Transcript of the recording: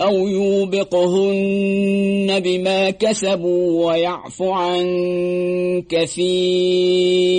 أو يوبقهن بما كسبوا ويعف عن كثير.